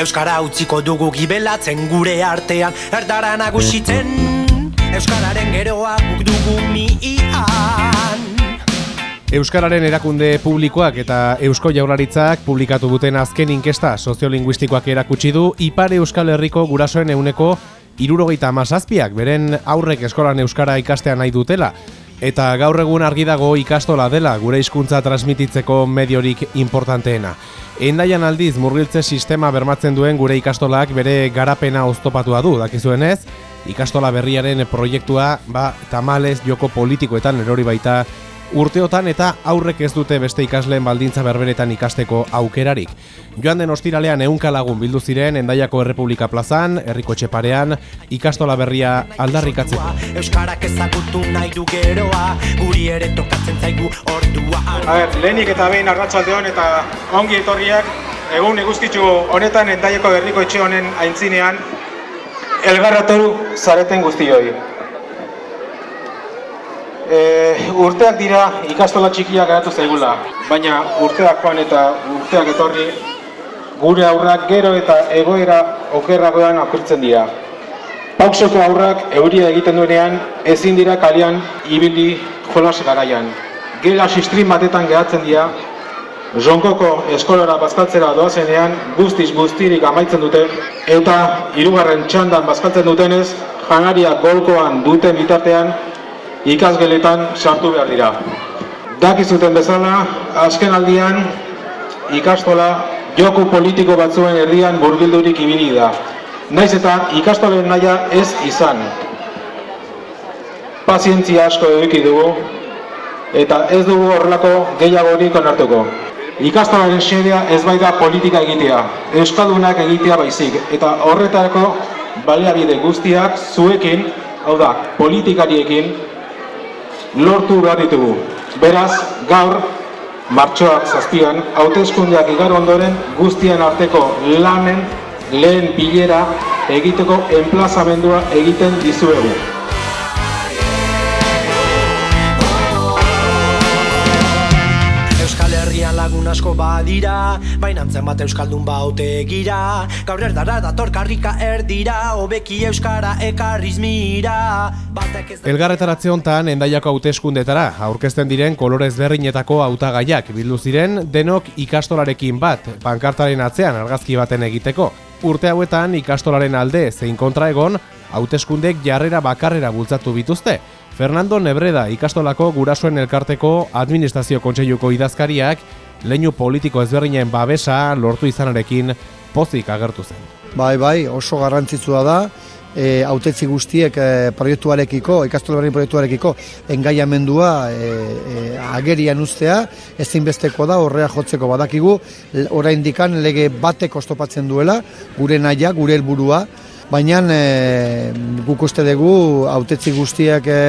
Euskara utziko dugu gibelatzen gure artean Erdara nagusitzen. Euskararen geroa guk dugu miian Euskararen erakunde publikoak eta Eusko Jaurlaritzak publikatu duten azken inkesta soziolinguistikoak erakutsi du Ipar Euskal Herriko gurasoen euneko irurogeita amazazpiak beren aurrek eskolan Euskara ikastea nahi dutela eta gaur egun argi dago ikastola dela gure hizkuntza transmititzeko mediorik importanteena. Endaian aldiz murgiltze sistema bermatzen duen gure ikastolak bere garapena oztopatua du, dakizuenez, ikastola berriaren proiektua ba, tamales joko politikoetan erori baita urteotan eta aurrek ez dute beste ikasleen baldintza berberetan ikasteko aukerarik. Joan den ostiralean ehunka lagun bildu ziren Endaiako Errepublika Plazan, Herriko Txeparean, ikastola berria aldarrikatzeko. Euskarak ezagutu nahi du geroa Guri ere tokatzen zaigu ordua A ber, lehenik eta behin arratsaldeon eta ongi etorriak egun eguzkitzu honetan endaieko berriko etxe honen aintzinean elgarratoru zareten guztioi. E, urteak dira ikastola txikiak geratu zaigula, baina urteak joan eta urteak etorri gure aurrak gero eta egoera okerragoan akurtzen dira. Pauxoko aurrak euria egiten duenean ezin dira kalian ibili jolas garaian. Gela sistrin batetan gehatzen dira, Zonkoko eskolara bazkaltzera doazenean guztiz guztirik amaitzen dute eta hirugarren txandan bazkaltzen dutenez janaria golkoan duten bitartean ikasgeletan sartu behar dira. Dakizuten bezala, azken aldian ikastola joku politiko batzuen erdian burbildurik ibili da. Naiz eta ikastolen naia ez izan. Pazientzia asko eduki dugu eta ez dugu horrelako gehiagorik onartuko. Ikastolaren xedea ez bai da politika egitea, euskadunak egitea baizik, eta horretarako baliabide guztiak zuekin, hau da, politikariekin, lortu behar ditugu. Beraz, gaur, martxoak zazpian, hauteskundeak igar ondoren guztien arteko lanen lehen bilera egiteko enplazamendua egiten dizuegu. Lagun asko badira Baina antzen bat Euskaldun baute gira Gaur erdara dator karrika erdira Hobeki Euskara ekarriz mira Elgarretaratze hontan endaiako hauteskundetara aurkezten diren kolorez berrinetako hautagaiak bildu ziren denok ikastolarekin bat pankartaren atzean argazki baten egiteko. Urte hauetan ikastolaren alde zein kontra egon hauteskundek jarrera bakarrera bultzatu bituzte. Fernando Nebreda ikastolako gurasoen elkarteko administrazio kontseiluko idazkariak leinu politiko ezberdinen babesa lortu izanarekin pozik agertu zen. Bai, bai, oso garrantzitsua da, e, autetzi guztiek e, proiektuarekiko, ikastola berri proiektuarekiko, engaiamendua e, e, agerian ustea, ezinbesteko da, horrea jotzeko badakigu, l- oraindikan lege batek ostopatzen duela, gure naia, gure helburua, baina e, guk uste dugu autetzi guztiak e,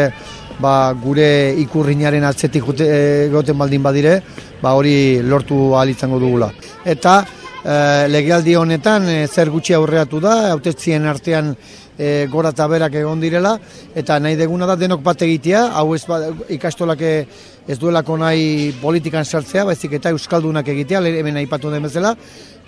ba, gure ikurrinaren atzetik jute- e, egoten baldin badire, ba, hori lortu ahal izango dugula. Eta e, legealdi honetan e, zer gutxi aurreatu da, hautetzien artean e, gora eta berak egon direla, eta nahi deguna da denok bat egitea, hau ez ba, ikastolak e, ez duelako nahi politikan sartzea, baizik eta euskaldunak egitea, hemen aipatu den bezala,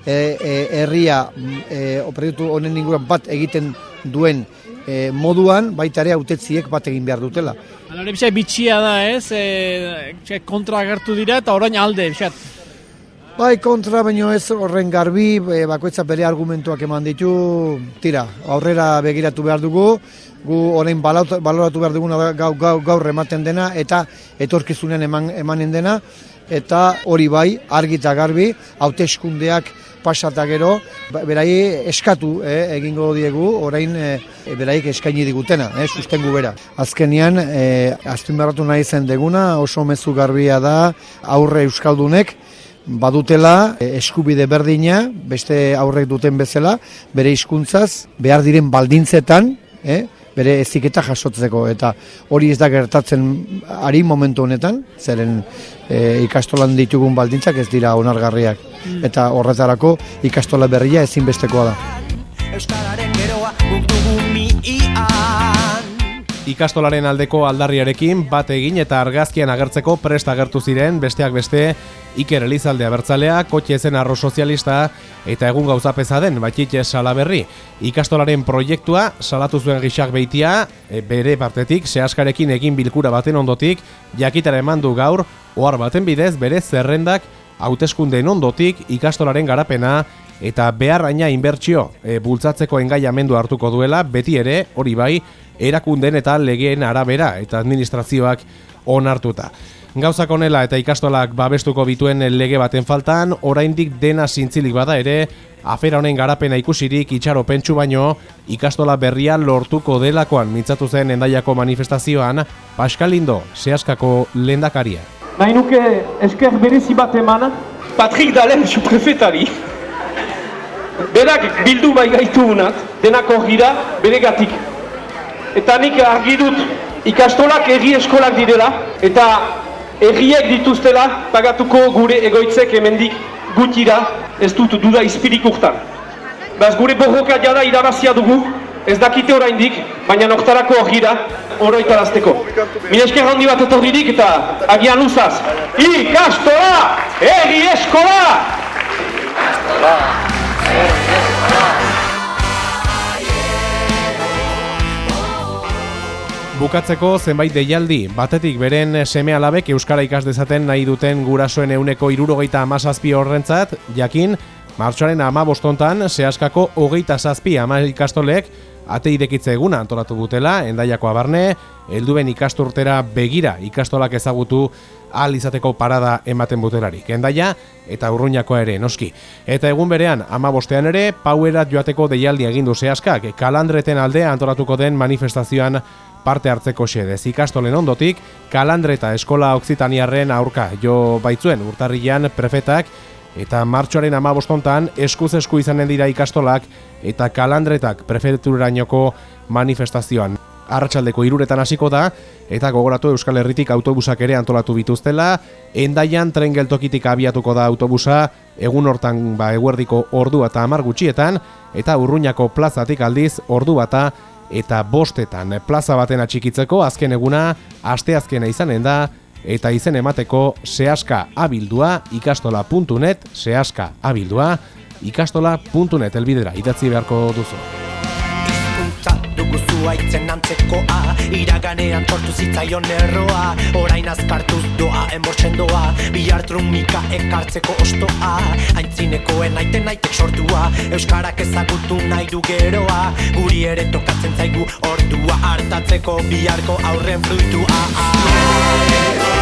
e, e, herria e, honen inguruan bat egiten duen e, moduan, baita ere hautetziek bat egin behar dutela. Hala ere bitxia da ez, e, e, kontra agertu dira eta orain alde, pixat. Bai, kontra, baino ez horren garbi, e, bakoitza bere argumentuak eman ditu, tira, aurrera begiratu behar dugu, gu orain baloratu behar duguna da gau, gau, gaur ematen dena, eta etorkizunean eman, emanen dena, eta hori bai, argi eta garbi, hauteskundeak pasata gero, ba- berai eskatu eh, egingo diegu, orain eh, beraik eskaini digutena, eh, sustengu bera. Azkenian, eh, azpimarratu nahi zen deguna, oso mezu garbia da, aurre euskaldunek, badutela eh, eskubide berdina, beste aurrek duten bezala, bere hizkuntzaz behar diren baldintzetan, eh, bere eziketa jasotzeko. Eta hori ez da gertatzen ari momentu honetan, zeren e, ikastolan ditugun baldintzak ez dira onargarriak. Eta horretarako ikastola berria ezinbestekoa da. Ikastolaren aldeko aldarriarekin bat egin eta argazkian agertzeko prest agertu ziren besteak beste Iker Elizalde abertzalea, kotxe zen arro sozialista eta egun gauza peza den batxitxe salaberri. Ikastolaren proiektua salatu zuen gixak beitia, e, bere partetik, sehaskarekin egin bilkura baten ondotik, jakitara eman du gaur, ohar baten bidez bere zerrendak hauteskundeen ondotik ikastolaren garapena eta beharraina inbertsio e, bultzatzeko engaiamendu hartuko duela, beti ere, hori bai, erakunden eta legeen arabera eta administrazioak onartuta. Gauzak onela eta ikastolak babestuko bituen lege baten faltan, oraindik dena zintzilik bada ere, afera honen garapena ikusirik itxaro pentsu baino, ikastola berria lortuko delakoan mintzatu zen endaiako manifestazioan, Paskalindo, sehaskako lendakaria. Nahi nuke esker berezi bat eman, Patrik Dalen suprefetari. Berak bildu bai gaitu unat, denako gira, bere gatik. Eta nik argi dut ikastolak egi eskolak direla, eta erriek dituztela pagatuko gure egoitzek hemendik gutira ez dut duda izpirik urtan. Baz gure borroka jada irabazia dugu, ez dakite oraindik, baina noktarako horgira oroitarazteko. Mil esker handi bat etorririk eta agian luzaz. Ikastola! Egi eskola! Bukatzeko zenbait deialdi, batetik beren seme alabek Euskara ikas dezaten nahi duten gurasoen euneko irurogeita amazazpi horrentzat, jakin, martxoaren ama bostontan, sehaskako hogeita zazpi ama ikastolek, ate idekitze eguna antolatu dutela, endaiako abarne, helduen ikasturtera begira ikastolak ezagutu ahal izateko parada ematen butelarik. Endaia eta urruñakoa ere noski. Eta egun berean, ama bostean ere, pauerat joateko deialdi egindu sehaskak, kalandreten aldea antolatuko den manifestazioan parte hartzeko xedez ikastolen ondotik, kalandreta eskola oksitaniarren aurka. Jo baitzuen urtarrian prefetak, eta martxoaren ama bostontan eskuz esku izanen dira ikastolak eta kalandretak prefeturainoko manifestazioan. Arratxaldeko iruretan hasiko da, eta gogoratu Euskal Herritik autobusak ere antolatu bituztela, endaian tren geltokitik abiatuko da autobusa, egun hortan ba, eguerdiko ordu eta amar gutxietan, eta urruñako plazatik aldiz ordu bata eta bostetan plaza baten atxikitzeko azken eguna asteazkena izanen da eta izen emateko sehaska abildua ikastola.net sehaska abildua ikastola.net elbidera idatzi beharko duzu hizkuntza dugu zuaitzen antzekoa. Iraganean tortu zitzaion erroa. Orain azkartuz doa enbortzen doa. Bihar trumika ekartzeko ostoa. Aintzinekoen aiten aitek sortua. Euskarak ezagutu nahi du geroa. Guri ere tokatzen zaigu ordua. Hartatzeko biharko aurren fruitua